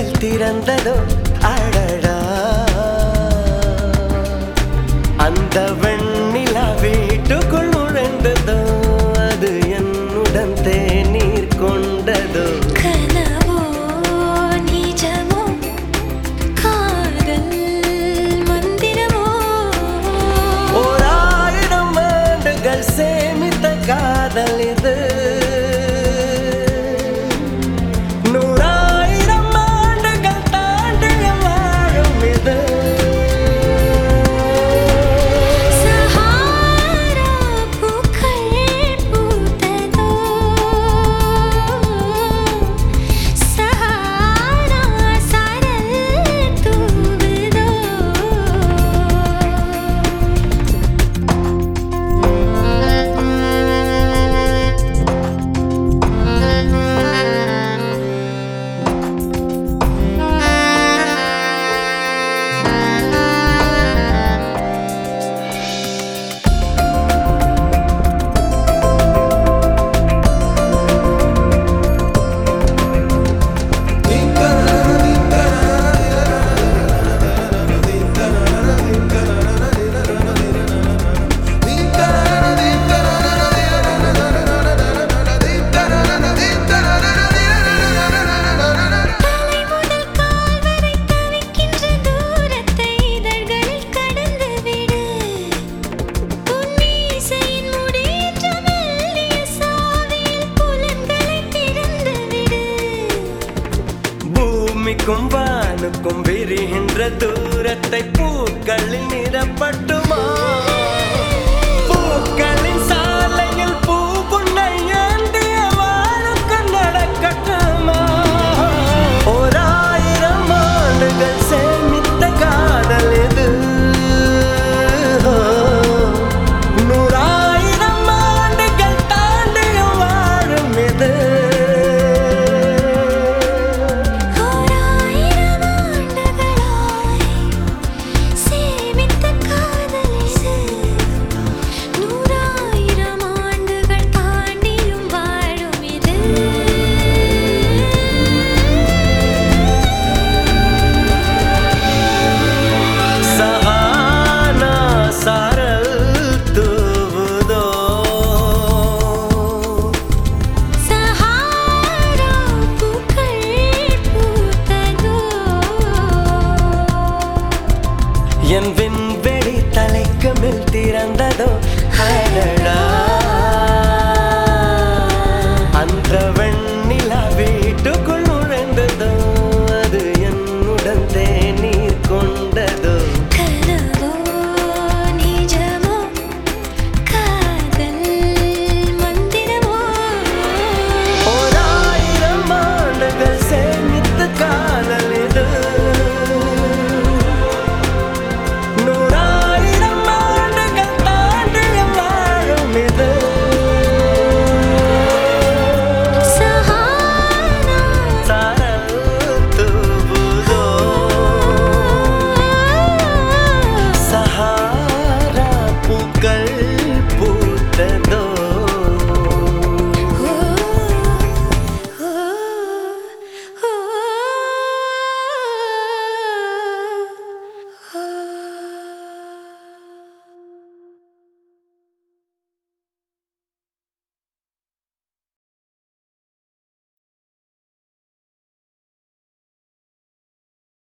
கண்கள் திறந்ததோ? அழடா அந்த வெண்ணிலா வீட்டுக்குள் நுழைந்ததோ? அது என்னுடன் தே பூமிக்கும் வானுக்கும் விரிகின்ற தூரத்தை பூக்களில் நிறப்பட்டுமா பூக்களின் சாலையில் பூ புண்ணை ஏந்திய வாழுக்கு நடக்கட்டுமா ஆண்டுகள் சே என் விண்வெளி தலைக்கு மேல் திறந்ததோ